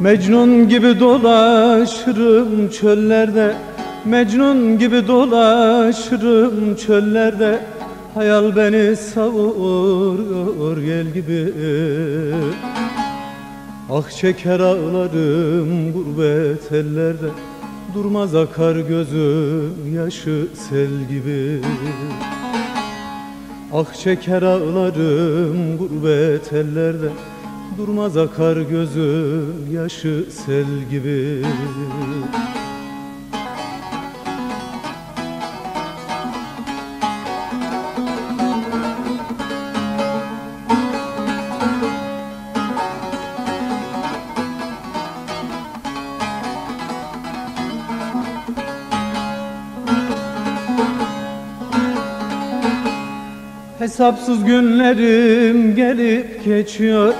Mecnun gibi dolaşırım çöllerde Mecnun gibi dolaşırım çöllerde. Hayal beni savuruyor yel gibi. Ah çeker ağlarım gurbet ellerde Durmaz akar gözüm yaşı sel gibi. Ah çeker ağlarım gurbet ellerde Durmaz akar gözüm yaşı sel gibi. Hesapsız günlerim gelip geçiyor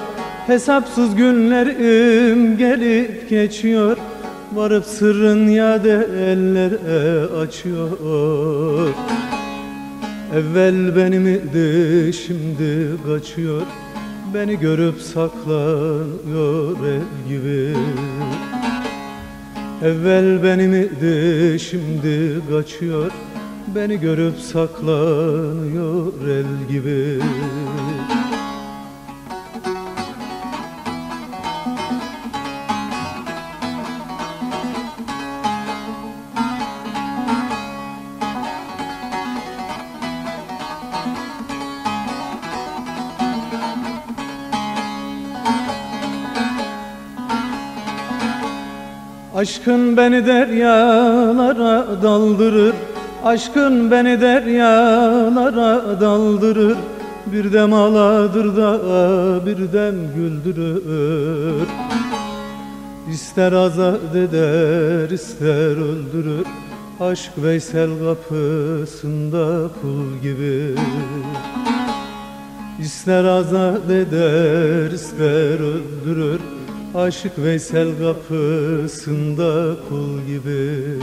Hesapsız günlerim gelip geçiyor. Varıp sırrın yade ellere açıyor. Evvel benim idi şimdi kaçıyor. Beni görüp saklanıyor el gibi. Evvel benim idi şimdi kaçıyor. Beni görüp saklanıyor el gibi Aşkın beni deryalara daldırır. Aşkın beni deryalara daldırır. Bir dem ağladır da bir dem güldürür. İster azat eder ister öldürür. Aşk Veysel kapısında kul gibi. İster azat eder ister öldürür Aşık Veysel kapısında kul gibi